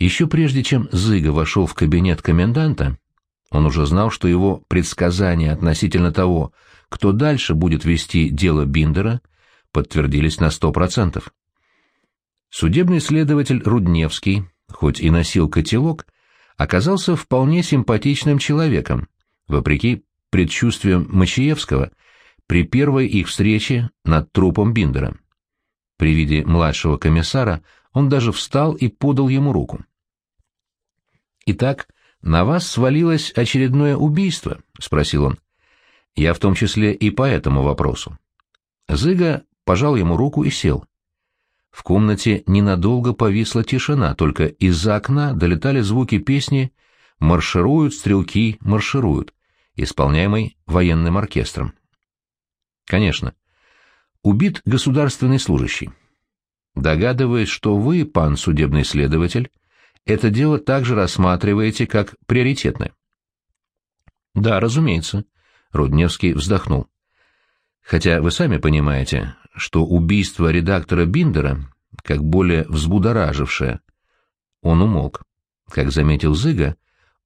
Еще прежде чем Зыга вошел в кабинет коменданта, он уже знал, что его предсказания относительно того, кто дальше будет вести дело Биндера, подтвердились на сто процентов. Судебный следователь Рудневский, хоть и носил котелок, оказался вполне симпатичным человеком, вопреки предчувствиям Мачиевского при первой их встрече над трупом Биндера. При виде младшего комиссара он даже встал и подал ему руку. «Итак, на вас свалилось очередное убийство?» — спросил он. «Я в том числе и по этому вопросу». Зыга пожал ему руку и сел. В комнате ненадолго повисла тишина, только из-за окна долетали звуки песни «Маршируют стрелки, маршируют», исполняемой военным оркестром. Конечно. Убит государственный служащий. Догадываясь, что вы, пан судебный следователь, это дело также рассматриваете как приоритетное. Да, разумеется, Рудневский вздохнул. Хотя вы сами понимаете, что убийство редактора Биндера, как более взбудоражившее, он умолк. Как заметил Зыга,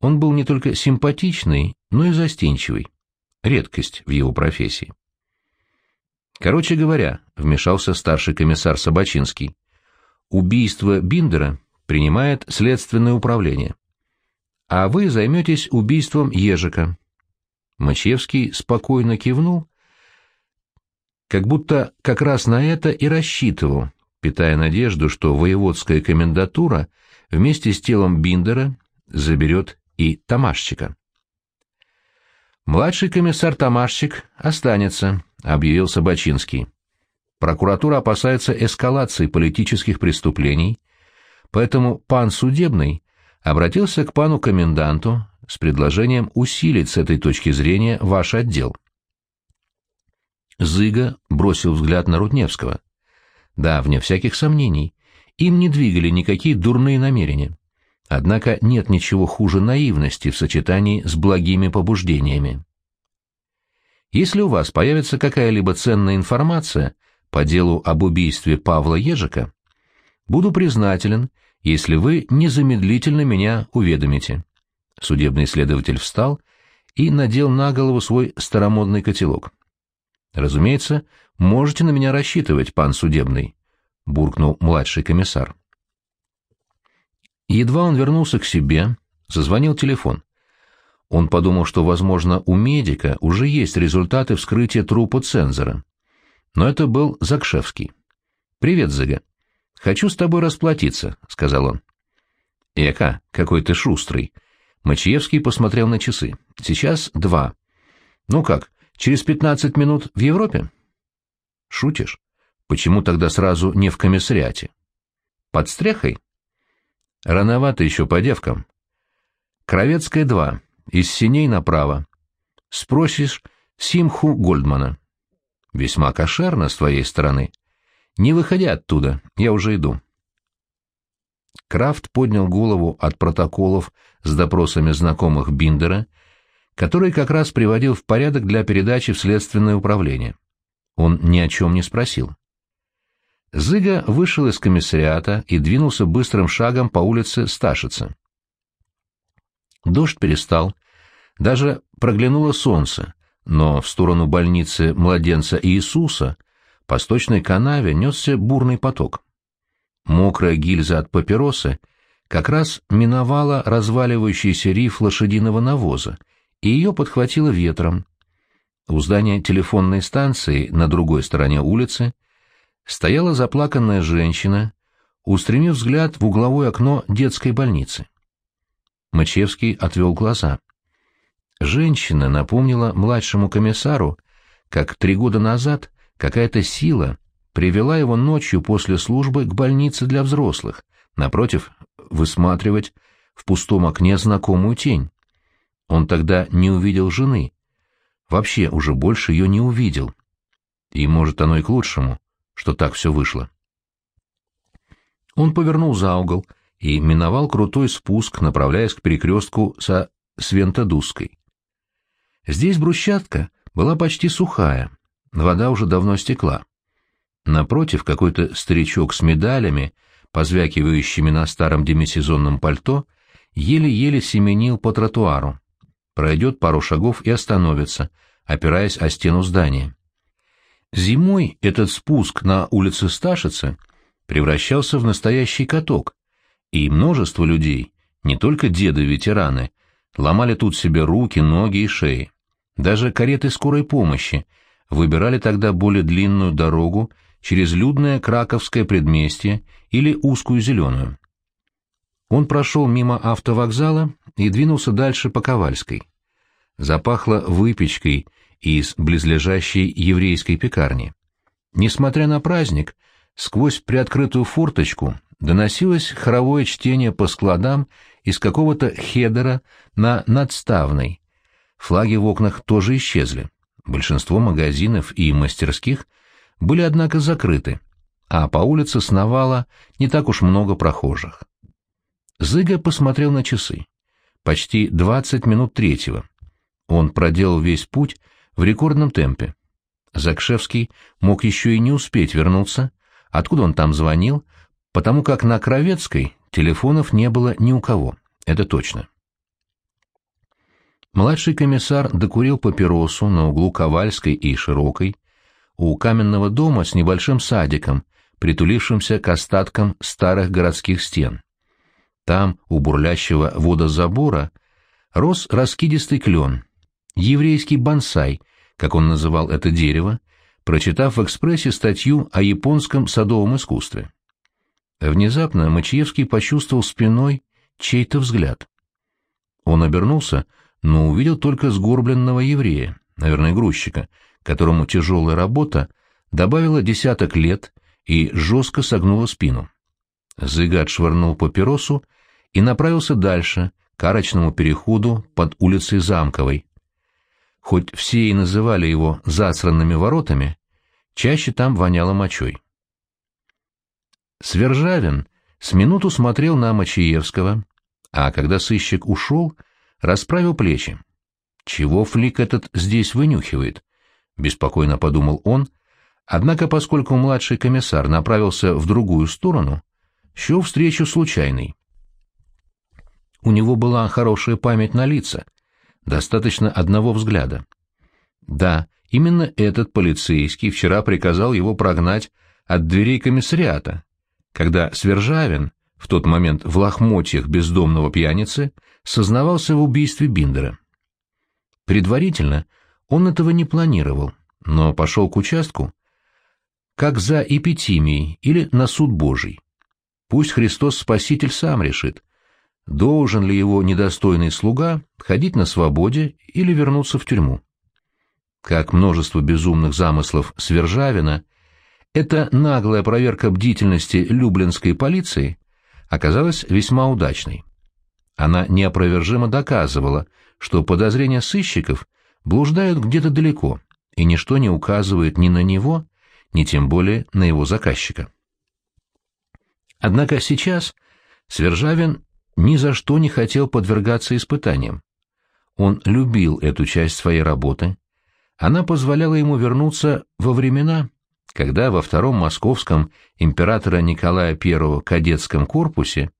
он был не только симпатичный, но и застенчивый. Редкость в его профессии. Короче говоря, вмешался старший комиссар Собачинский, убийство Биндера принимает следственное управление. А вы займетесь убийством Ежика. Мачевский спокойно кивнул, как будто как раз на это и рассчитывал, питая надежду, что воеводская комендатура вместе с телом Биндера заберет и Тамашчика. «Младший комиссар Тамашчик останется», — объявил Собачинский. «Прокуратура опасается эскалации политических преступлений, поэтому пан судебный обратился к пану коменданту с предложением усилить с этой точки зрения ваш отдел». Зыга бросил взгляд на Рудневского. Да, вне всяких сомнений, им не двигали никакие дурные намерения. Однако нет ничего хуже наивности в сочетании с благими побуждениями. Если у вас появится какая-либо ценная информация по делу об убийстве Павла Ежика, буду признателен, если вы незамедлительно меня уведомите. Судебный следователь встал и надел на голову свой старомодный котелок. Разумеется, можете на меня рассчитывать, пан судебный, буркнул младший комиссар. Едва он вернулся к себе, зазвонил телефон. Он подумал, что, возможно, у медика уже есть результаты вскрытия трупа цензора. Но это был Закшевский. «Привет, Зыга. Хочу с тобой расплатиться», — сказал он. «Эка, какой ты шустрый». Мачиевский посмотрел на часы. «Сейчас два». «Ну как, через пятнадцать минут в Европе?» «Шутишь? Почему тогда сразу не в комиссариате?» «Под стрехой?» Рановато еще по девкам. Кровецкая 2, из синей направо. Спросишь Симху Гольдмана. Весьма кошерно с твоей стороны. Не выходи оттуда, я уже иду. Крафт поднял голову от протоколов с допросами знакомых Биндера, который как раз приводил в порядок для передачи в следственное управление. Он ни о чем не спросил. Зыга вышел из комиссариата и двинулся быстрым шагом по улице Сташица. Дождь перестал, даже проглянуло солнце, но в сторону больницы младенца Иисуса по сточной канаве несся бурный поток. Мокрая гильза от папиросы как раз миновала разваливающийся риф лошадиного навоза, и ее подхватило ветром. У здания телефонной станции на другой стороне улицы стояла заплаканная женщина, устремив взгляд в угловое окно детской больницы. Мачевский отвел глаза. Женщина напомнила младшему комиссару, как три года назад какая-то сила привела его ночью после службы к больнице для взрослых, напротив, высматривать в пустом окне знакомую тень. Он тогда не увидел жены, вообще уже больше ее не увидел. И, может, оно и к лучшему что так все вышло. Он повернул за угол и миновал крутой спуск, направляясь к перекрестку со Свентодузской. Здесь брусчатка была почти сухая, вода уже давно стекла. Напротив, какой-то старичок с медалями позвякивающими на старом демисезонном пальто, еле-еле семенил по тротуару. Пройдет пару шагов и остановится, опираясь о стену здания. Зимой этот спуск на улице Сташицы превращался в настоящий каток, и множество людей, не только деды-ветераны, ломали тут себе руки, ноги и шеи. Даже кареты скорой помощи выбирали тогда более длинную дорогу через людное краковское предместье или узкую зеленую. Он прошел мимо автовокзала и двинулся дальше по Ковальской. Запахло выпечкой из близлежащей еврейской пекарни. Несмотря на праздник, сквозь приоткрытую форточку доносилось хоровое чтение по складам из какого-то хедера на надставной. Флаги в окнах тоже исчезли. Большинство магазинов и мастерских были, однако, закрыты, а по улице сновало не так уж много прохожих. Зыга посмотрел на часы. Почти двадцать минут третьего. Он проделал весь путь в рекордном темпе. Закшевский мог еще и не успеть вернуться, откуда он там звонил, потому как на Кровецкой телефонов не было ни у кого, это точно. Младший комиссар докурил папиросу на углу Ковальской и Широкой, у каменного дома с небольшим садиком, притулившимся к остаткам старых городских стен. Там, у бурлящего водозабора, рос раскидистый клен, еврейский бонсай, как он называл это дерево, прочитав в «Экспрессе» статью о японском садовом искусстве. Внезапно Мачиевский почувствовал спиной чей-то взгляд. Он обернулся, но увидел только сгорбленного еврея, наверное, грузчика, которому тяжелая работа добавила десяток лет и жестко согнула спину. Зыгат швырнул папиросу и направился дальше, к арочному переходу под улицей Замковой. Хоть все и называли его «засранными воротами», чаще там воняло мочой. Свержавин с минуту смотрел на Мачиевского, а когда сыщик ушел, расправил плечи. «Чего флик этот здесь вынюхивает?» — беспокойно подумал он, однако поскольку младший комиссар направился в другую сторону, счел встречу случайной. У него была хорошая память на лица, достаточно одного взгляда. Да, именно этот полицейский вчера приказал его прогнать от дверей комиссариата, когда Свержавин, в тот момент в лохмотьях бездомного пьяницы, сознавался в убийстве Биндера. Предварительно он этого не планировал, но пошел к участку, как за эпитимией или на суд Божий. Пусть Христос Спаситель сам решит, должен ли его недостойный слуга ходить на свободе или вернуться в тюрьму. Как множество безумных замыслов Свержавина, эта наглая проверка бдительности люблинской полиции оказалась весьма удачной. Она неопровержимо доказывала, что подозрения сыщиков блуждают где-то далеко, и ничто не указывает ни на него, ни тем более на его заказчика. Однако сейчас Свержавин ни за что не хотел подвергаться испытаниям. Он любил эту часть своей работы. Она позволяла ему вернуться во времена, когда во втором московском императора Николая I кадетском корпусе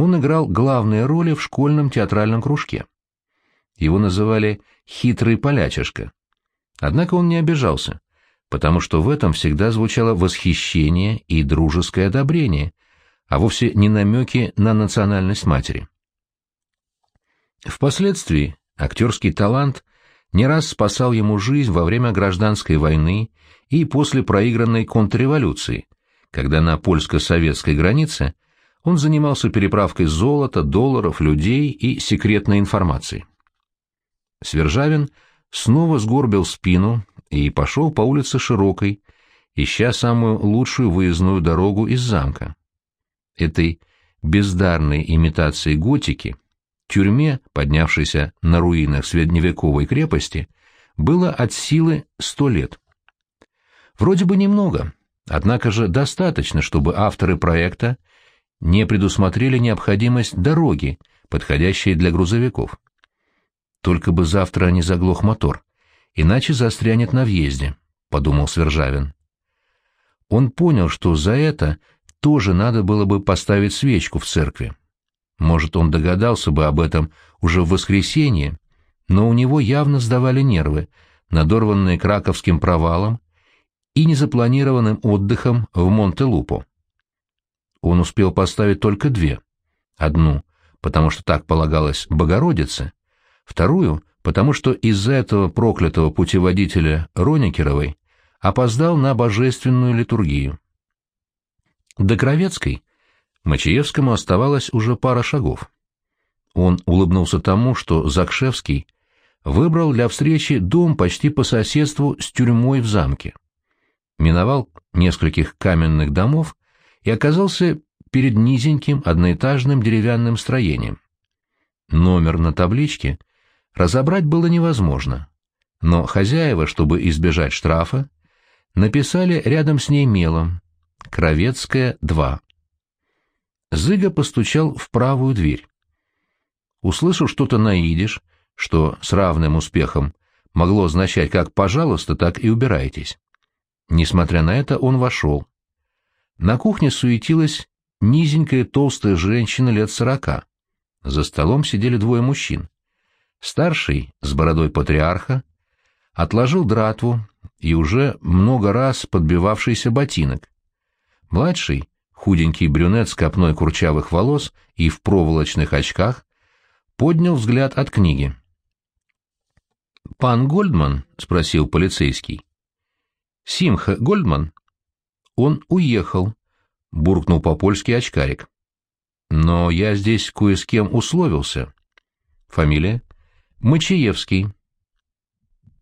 он играл главные роли в школьном театральном кружке. Его называли «хитрый полячишка». Однако он не обижался, потому что в этом всегда звучало восхищение и дружеское одобрение, а вовсе не намеки на национальность матери. Впоследствии актерский талант не раз спасал ему жизнь во время гражданской войны и после проигранной контрреволюции, когда на польско-советской границе он занимался переправкой золота, долларов, людей и секретной информации. Свержавин снова сгорбил спину и пошел по улице Широкой, ища самую лучшую выездную дорогу из замка этой бездарной имитации готики, тюрьме, поднявшейся на руинах средневековой крепости, было от силы сто лет. Вроде бы немного, однако же достаточно, чтобы авторы проекта не предусмотрели необходимость дороги, подходящей для грузовиков. Только бы завтра не заглох мотор, иначе застрянет на въезде, — подумал Свержавин. Он понял, что за это тоже надо было бы поставить свечку в церкви. Может, он догадался бы об этом уже в воскресенье, но у него явно сдавали нервы, надорванные краковским провалом и незапланированным отдыхом в Монте-Лупо. Он успел поставить только две. Одну, потому что так полагалось Богородице, вторую, потому что из-за этого проклятого путеводителя Роникеровой опоздал на божественную литургию. До Кровецкой Мачиевскому оставалось уже пара шагов. Он улыбнулся тому, что Закшевский выбрал для встречи дом почти по соседству с тюрьмой в замке. Миновал нескольких каменных домов и оказался перед низеньким одноэтажным деревянным строением. Номер на табличке разобрать было невозможно, но хозяева, чтобы избежать штрафа, написали рядом с ней мелом «Кровецкая, 2». Зыга постучал в правую дверь. Услышав что-то на идиш, что с равным успехом могло означать как «пожалуйста», так и «убирайтесь». Несмотря на это, он вошел. На кухне суетилась низенькая толстая женщина лет сорока. За столом сидели двое мужчин. Старший, с бородой патриарха, отложил дратву и уже много раз подбивавшийся ботинок. Младший, худенький брюнет с копной курчавых волос и в проволочных очках, поднял взгляд от книги. «Пан Гольдман?» — спросил полицейский. «Симха Гольдман?» «Он уехал», — буркнул по-польски очкарик. «Но я здесь кое с кем условился». «Фамилия?» «Мачиевский».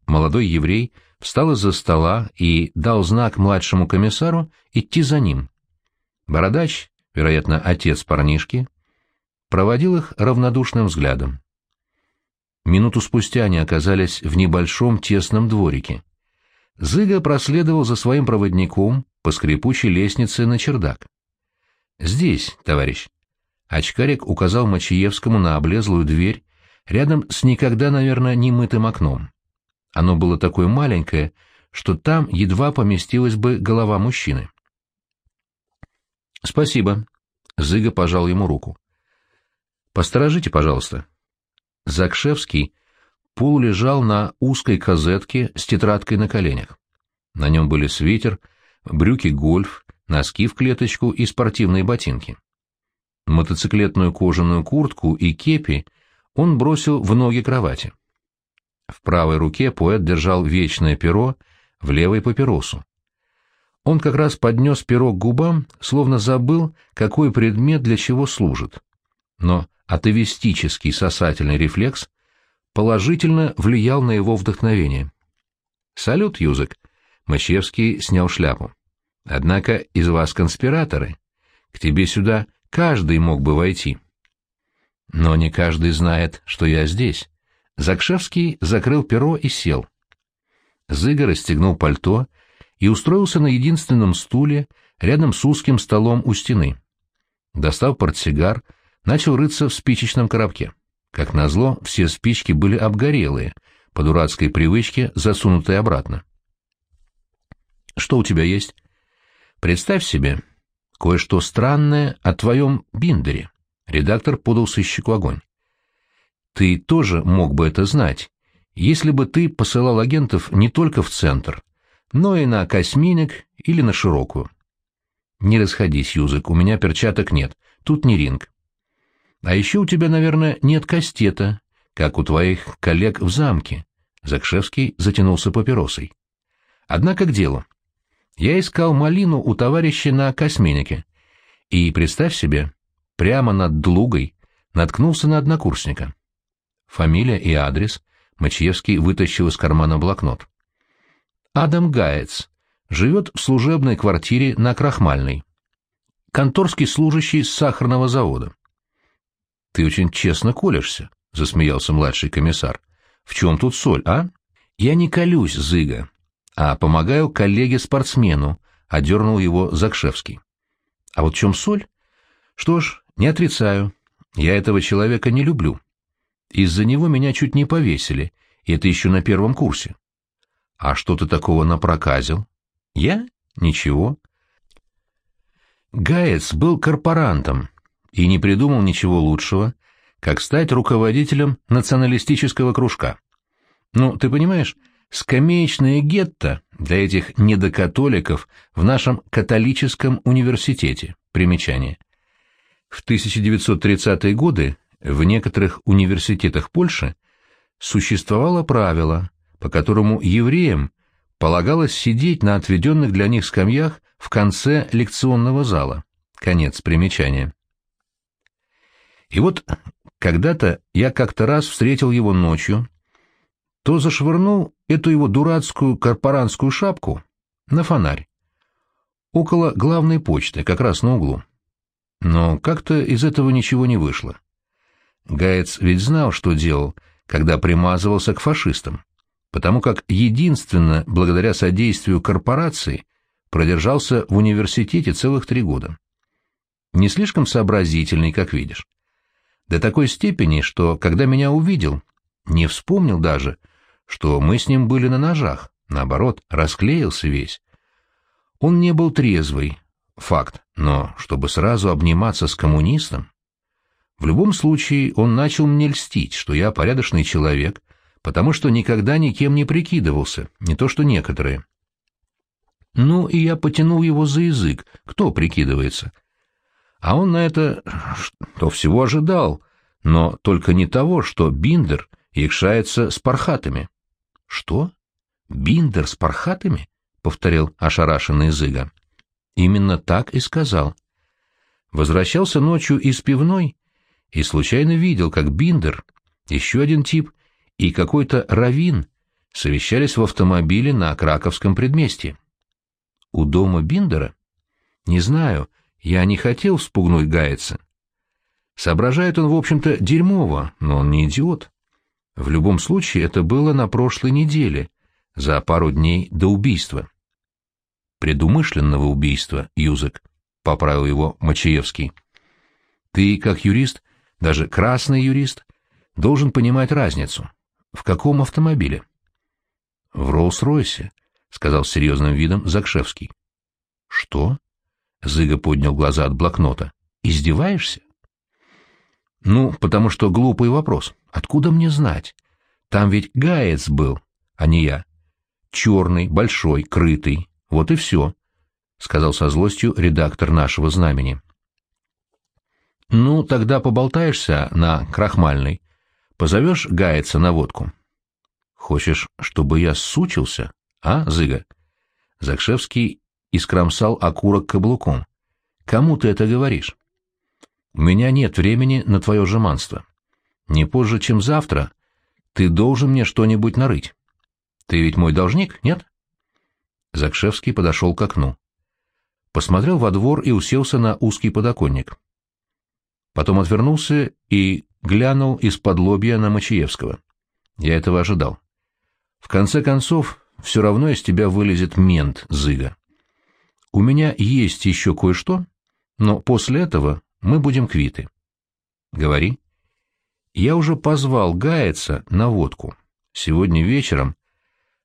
Молодой еврей встал из-за стола и дал знак младшему комиссару идти за ним. Бородач, вероятно, отец парнишки, проводил их равнодушным взглядом. Минуту спустя они оказались в небольшом тесном дворике. Зыга проследовал за своим проводником по скрипучей лестнице на чердак. «Здесь, товарищ». Очкарик указал Мачиевскому на облезлую дверь рядом с никогда, наверное, не мытым окном. Оно было такое маленькое, что там едва поместилась бы голова мужчины. «Спасибо». Зыга пожал ему руку. «Посторожите, пожалуйста». Закшевский полулежал на узкой козетке с тетрадкой на коленях. На нем были свитер, брюки гольф, носки в клеточку и спортивные ботинки. Мотоциклетную кожаную куртку и кепи он бросил в ноги кровати. В правой руке поэт держал вечное перо, в левой — папиросу. Он как раз поднес перо к губам, словно забыл, какой предмет для чего служит. Но атовистический сосательный рефлекс положительно влиял на его вдохновение. «Салют, Юзек!» Мащевский снял шляпу. «Однако из вас конспираторы. К тебе сюда каждый мог бы войти». «Но не каждый знает, что я здесь». Закшевский закрыл перо и сел. Зыга расстегнул пальто и устроился на единственном стуле рядом с узким столом у стены. Достав портсигар, начал рыться в спичечном коробке. Как назло, все спички были обгорелые, по дурацкой привычке засунутые обратно. «Что у тебя есть?» «Представь себе, кое-что странное о твоем биндере». Редактор подал сыщику огонь. Ты тоже мог бы это знать, если бы ты посылал агентов не только в центр, но и на косминок или на широкую. Не расходись, Юзык, у меня перчаток нет, тут не ринг. А еще у тебя, наверное, нет кастета, как у твоих коллег в замке. Закшевский затянулся папиросой. Однако к делу. Я искал малину у товарища на косминике. И, представь себе, прямо над Длугой наткнулся на однокурсника. Фамилия и адрес. Мачьевский вытащил из кармана блокнот. Адам Гаец. Живет в служебной квартире на Крахмальной. Конторский служащий с сахарного завода. — Ты очень честно колешься, — засмеялся младший комиссар. — В чем тут соль, а? — Я не колюсь, Зыга, а помогаю коллеге-спортсмену, — одернул его Закшевский. — А вот в чем соль? Что ж, не отрицаю. Я этого человека не люблю. Из-за него меня чуть не повесили, и это еще на первом курсе. А что ты такого напроказил? Я? Ничего. Гаец был корпорантом и не придумал ничего лучшего, как стать руководителем националистического кружка. Ну, ты понимаешь, скамеечное гетто для этих недокатоликов в нашем католическом университете. Примечание. В 1930-е годы в некоторых университетах Польши существовало правило, по которому евреям полагалось сидеть на отведенных для них скамьях в конце лекционного зала. Конец примечания. И вот когда-то я как-то раз встретил его ночью, то зашвырнул эту его дурацкую корпоранскую шапку на фонарь. Около главной почты, как раз на углу. Но как-то из этого ничего не вышло. Гаец ведь знал, что делал, когда примазывался к фашистам, потому как единственно благодаря содействию корпорации продержался в университете целых три года. Не слишком сообразительный, как видишь. До такой степени, что, когда меня увидел, не вспомнил даже, что мы с ним были на ножах, наоборот, расклеился весь. Он не был трезвый, факт, но чтобы сразу обниматься с коммунистом... В любом случае, он начал мне льстить, что я порядочный человек, потому что никогда никем не прикидывался, не то что некоторые. Ну, и я потянул его за язык, кто прикидывается. А он на это что всего ожидал, но только не того, что Биндер якшается с пархатами. — Что? Биндер с пархатами? — повторил ошарашенный Зыга. — Именно так и сказал. Возвращался ночью из пивной и случайно видел, как Биндер, еще один тип и какой-то равин совещались в автомобиле на Краковском предместье. У дома Биндера? Не знаю, я не хотел вспугнуть Гайца. Соображает он, в общем-то, дерьмово, но он не идиот. В любом случае, это было на прошлой неделе, за пару дней до убийства. Предумышленного убийства, Юзек, — поправил его Мачиевский. Ты, как юрист, даже красный юрист, должен понимать разницу. В каком автомобиле? — В Роллс-Ройсе, — сказал с серьезным видом Закшевский. — Что? — Зыга поднял глаза от блокнота. — Издеваешься? — Ну, потому что глупый вопрос. Откуда мне знать? Там ведь гаец был, а не я. Черный, большой, крытый. Вот и все, — сказал со злостью редактор нашего знамени. — Ну, тогда поболтаешься на крахмальной. Позовешь гаяца на водку. — Хочешь, чтобы я сучился, а, Зыга? Закшевский искромсал окурок каблуком. — Кому ты это говоришь? — Меня нет времени на твое жеманство. Не позже, чем завтра, ты должен мне что-нибудь нарыть. Ты ведь мой должник, нет? Закшевский подошел к окну. Посмотрел во двор и уселся на узкий подоконник. Потом отвернулся и глянул из-под лобья на Мачиевского. Я этого ожидал. В конце концов, все равно из тебя вылезет мент, Зыга. У меня есть еще кое-что, но после этого мы будем квиты. Говори. Я уже позвал Гайца на водку. Сегодня вечером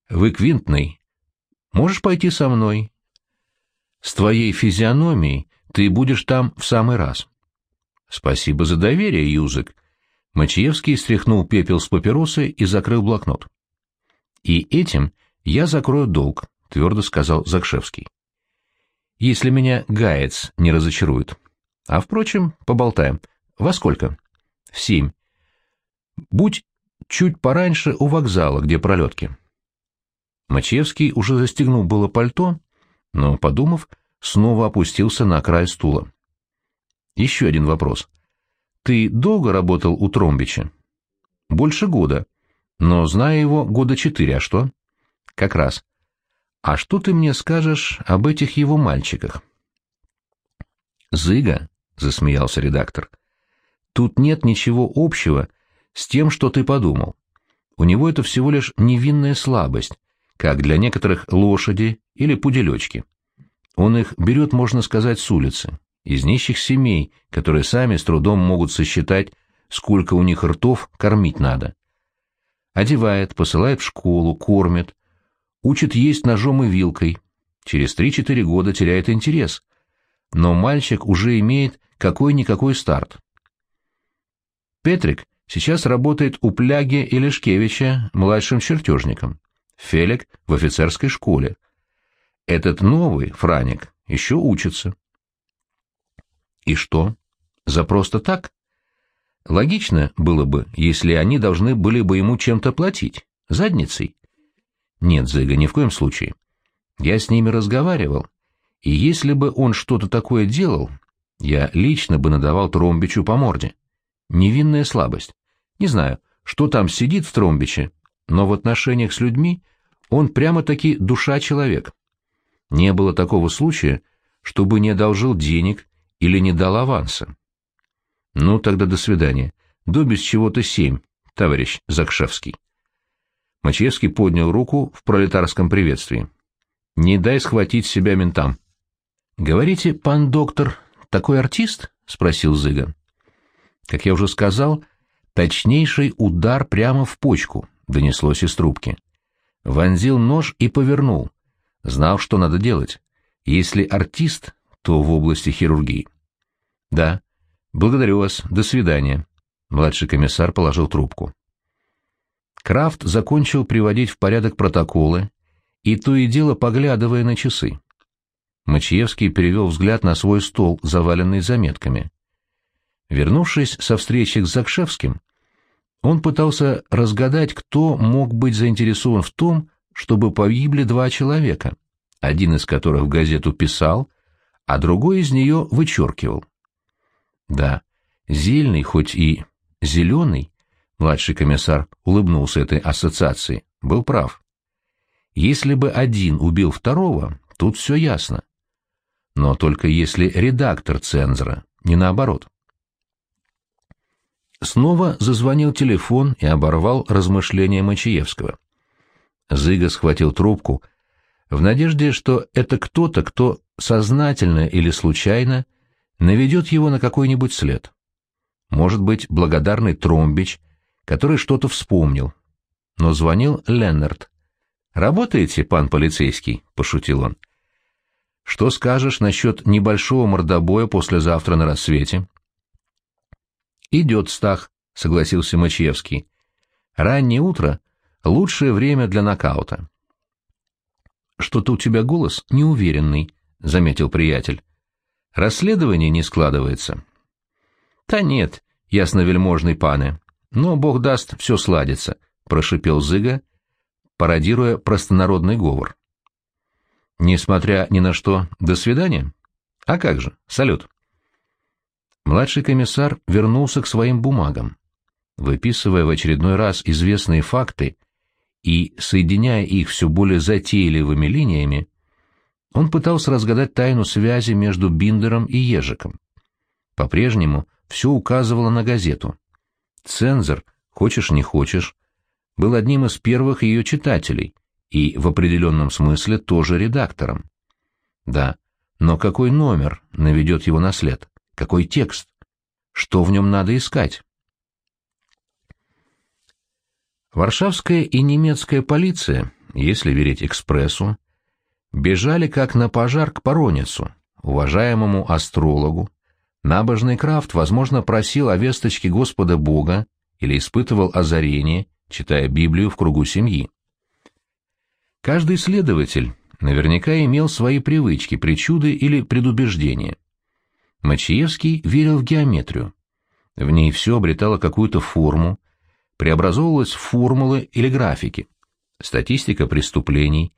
в Эквинтной. Можешь пойти со мной? С твоей физиономией ты будешь там в самый раз. Спасибо за доверие, Юзык. Мачиевский стряхнул пепел с папиросы и закрыл блокнот. И этим я закрою долг, твердо сказал Закшевский. Если меня Гаец не разочарует. А, впрочем, поболтаем. Во сколько? В семь. Будь чуть пораньше у вокзала, где пролетки. Мачевский уже застегнул было пальто, но, подумав, снова опустился на край стула. Еще один вопрос. Ты долго работал у Тромбича? Больше года. Но знаю его года четыре, а что? Как раз. А что ты мне скажешь об этих его мальчиках? Зыга, засмеялся редактор. Тут нет ничего общего с тем, что ты подумал. У него это всего лишь невинная слабость, как для некоторых лошади или пуделечки. Он их берет, можно сказать, с улицы, из нищих семей, которые сами с трудом могут сосчитать, сколько у них ртов кормить надо. Одевает, посылает в школу, кормит, учит есть ножом и вилкой. Через три-четыре года теряет интерес. Но мальчик уже имеет какой-никакой старт. Петрик сейчас работает у Пляги и Лешкевича младшим чертежником. Фелик в офицерской школе. Этот новый, Франик, еще учится. И что? За просто так? Логично было бы, если они должны были бы ему чем-то платить. Задницей. Нет, Зыга, ни в коем случае. Я с ними разговаривал, и если бы он что-то такое делал, я лично бы надавал Тромбичу по морде. Невинная слабость. Не знаю, что там сидит в Тромбиче, но в отношениях с людьми он прямо-таки душа человек. Не было такого случая, чтобы не одолжил денег или не дал аванса. Ну, тогда до свидания. До без чего-то семь, товарищ Закшевский. Мачевский поднял руку в пролетарском приветствии. «Не дай схватить себя ментам». «Говорите, пан доктор, такой артист?» — спросил Зыган. Как я уже сказал, точнейший удар прямо в почку донеслось из трубки. Вонзил нож и повернул. Знал, что надо делать. Если артист, то в области хирургии. Да, благодарю вас, до свидания. Младший комиссар положил трубку. Крафт закончил приводить в порядок протоколы, и то и дело поглядывая на часы. Мачиевский перевел взгляд на свой стол, заваленный заметками. Вернувшись со встречи с Закшевским, он пытался разгадать, кто мог быть заинтересован в том, чтобы погибли два человека, один из которых в газету писал, а другой из нее вычеркивал. Да, Зельный, хоть и зеленый, Младший комиссар улыбнулся этой ассоциации. Был прав. Если бы один убил второго, тут все ясно. Но только если редактор цензора, не наоборот. Снова зазвонил телефон и оборвал размышления Мачиевского. Зыга схватил трубку в надежде, что это кто-то, кто сознательно или случайно наведет его на какой-нибудь след. Может быть, благодарный Тромбич — который что-то вспомнил. Но звонил Леннард. «Работаете, пан полицейский?» — пошутил он. «Что скажешь насчет небольшого мордобоя послезавтра на рассвете?» «Идет, Стах», — согласился Мачевский. «Раннее утро — лучшее время для нокаута». «Что-то у тебя голос неуверенный», — заметил приятель. «Расследование не складывается». «Та нет, ясновельможный пане. Но, бог даст, все сладится, — прошипел Зыга, пародируя простонародный говор. Несмотря ни на что, до свидания? А как же, салют. Младший комиссар вернулся к своим бумагам. Выписывая в очередной раз известные факты и соединяя их все более затейливыми линиями, он пытался разгадать тайну связи между Биндером и Ежиком. По-прежнему все указывало на газету. Цензор, хочешь не хочешь, был одним из первых ее читателей и в определенном смысле тоже редактором. Да, но какой номер наведет его на след? Какой текст? Что в нем надо искать? Варшавская и немецкая полиция, если верить «Экспрессу», бежали как на пожар к Поронецу, уважаемому астрологу, Набожный Крафт, возможно, просил о весточке Господа Бога или испытывал озарение, читая Библию в кругу семьи. Каждый следователь наверняка имел свои привычки, причуды или предубеждения. Мачиевский верил в геометрию. В ней все обретало какую-то форму, преобразовывалось в формулы или графики. Статистика преступлений,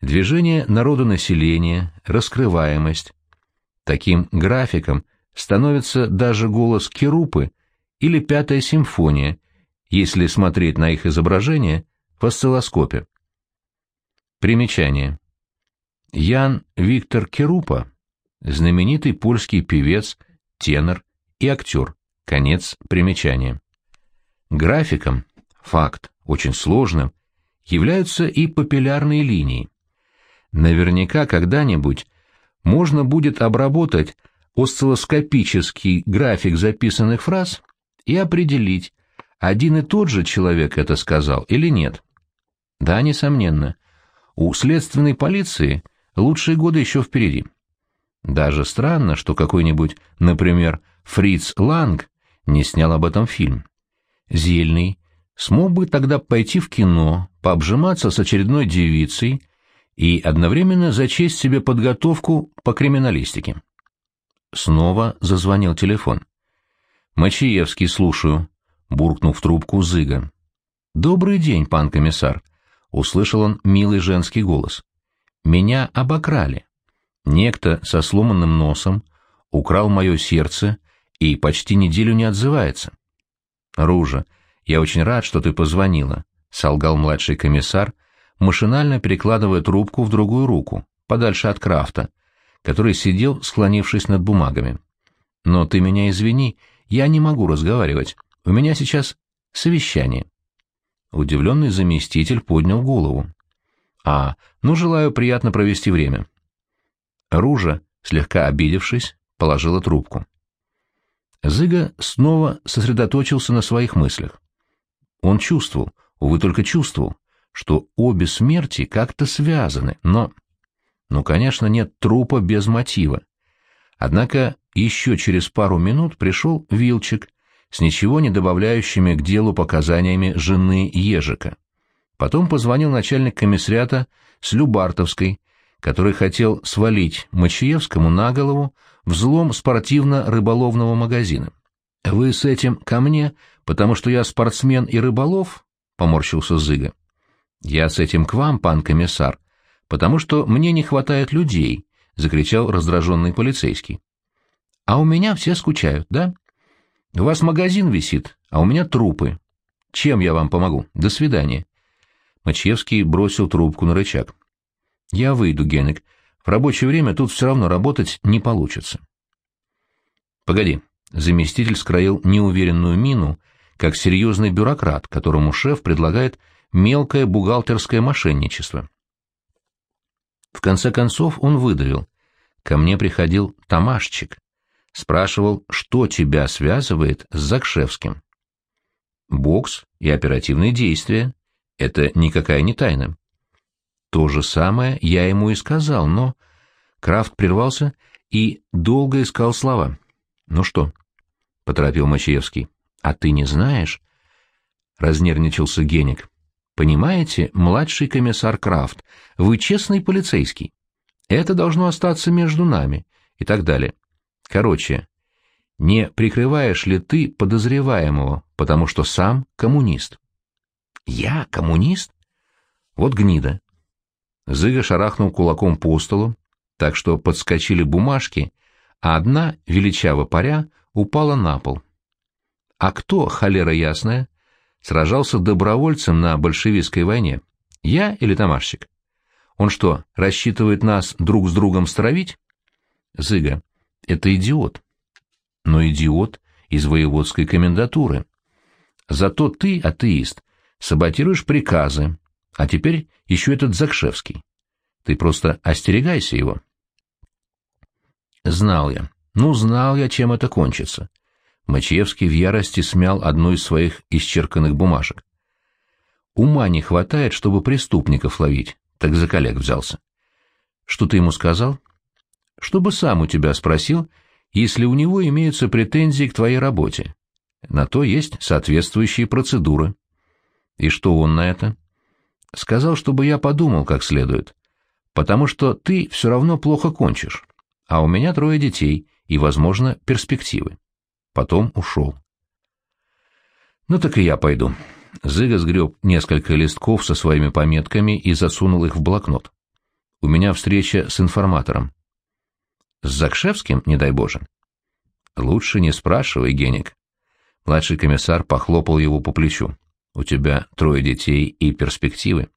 движение народонаселения, раскрываемость. Таким графиком становится даже голос Керупы или Пятая симфония, если смотреть на их изображение в осциллоскопе. Примечание. Ян Виктор Керупа, знаменитый польский певец, тенор и актер. Конец примечания. Графиком, факт, очень сложным, являются и папиллярные линии. Наверняка когда-нибудь можно будет обработать осциллоскопический график записанных фраз и определить, один и тот же человек это сказал или нет. Да, несомненно. У следственной полиции лучшие годы еще впереди. Даже странно, что какой-нибудь, например, Фриц Ланг не снял об этом фильм. Зельный смог бы тогда пойти в кино, пообжиматься с очередной девицей и одновременно зачесть себе подготовку по криминалистике. Снова зазвонил телефон. «Мачиевский, слушаю», — буркнув трубку Зыга. «Добрый день, пан комиссар», — услышал он милый женский голос. «Меня обокрали. Некто со сломанным носом украл мое сердце и почти неделю не отзывается». «Ружа, я очень рад, что ты позвонила», — солгал младший комиссар, машинально перекладывая трубку в другую руку, подальше от Крафта, который сидел, склонившись над бумагами. «Но ты меня извини, я не могу разговаривать. У меня сейчас совещание». Удивленный заместитель поднял голову. «А, ну, желаю приятно провести время». Ружа, слегка обидевшись, положила трубку. Зыга снова сосредоточился на своих мыслях. Он чувствовал, увы, только чувствовал, что обе смерти как-то связаны, но... Ну, конечно, нет трупа без мотива. Однако еще через пару минут пришел Вилчик с ничего не добавляющими к делу показаниями жены Ежика. Потом позвонил начальник комиссариата с Любартовской, который хотел свалить Мачиевскому на голову взлом спортивно-рыболовного магазина. «Вы с этим ко мне, потому что я спортсмен и рыболов?» — поморщился Зыга. «Я с этим к вам, пан комиссар, потому что мне не хватает людей», — закричал раздраженный полицейский. «А у меня все скучают, да? У вас магазин висит, а у меня трупы. Чем я вам помогу? До свидания». Мачевский бросил трубку на рычаг. «Я выйду, Генек. В рабочее время тут все равно работать не получится». «Погоди». Заместитель скроил неуверенную мину, как серьезный бюрократ, которому шеф предлагает мелкое бухгалтерское мошенничество. В конце концов он выдавил. Ко мне приходил Тамашчик. Спрашивал, что тебя связывает с Закшевским. Бокс и оперативные действия. Это никакая не тайна. То же самое я ему и сказал, но... Крафт прервался и долго искал слова. «Ну что?» — поторопил Мачиевский. «А ты не знаешь?» — разнервничался Геник. Понимаете, младший комиссар Крафт, вы честный полицейский. Это должно остаться между нами и так далее. Короче, не прикрываешь ли ты подозреваемого, потому что сам коммунист? Я коммунист? Вот гнида. Зыга шарахнул кулаком по столу, так что подскочили бумажки, а одна, величаво паря, упала на пол. А кто, холера ясная, сражался добровольцем на большевистской войне? Я или Тамашчик? Он что, рассчитывает нас друг с другом стравить? Зыга, это идиот. Но идиот из воеводской комендатуры. Зато ты, атеист, саботируешь приказы, а теперь еще этот Закшевский. Ты просто остерегайся его. Знал я. Ну, знал я, чем это кончится. Мачевский в ярости смял одну из своих исчерканных бумажек. Ума не хватает, чтобы преступников ловить, так за коллег взялся. Что ты ему сказал? Чтобы сам у тебя спросил, если у него имеются претензии к твоей работе. На то есть соответствующие процедуры. И что он на это? Сказал, чтобы я подумал как следует. Потому что ты все равно плохо кончишь. А у меня трое детей и, возможно, перспективы потом ушел. «Ну так и я пойду». Зыга сгреб несколько листков со своими пометками и засунул их в блокнот. «У меня встреча с информатором». «С Закшевским, не дай Боже?» «Лучше не спрашивай, Геник». Младший комиссар похлопал его по плечу. «У тебя трое детей и перспективы».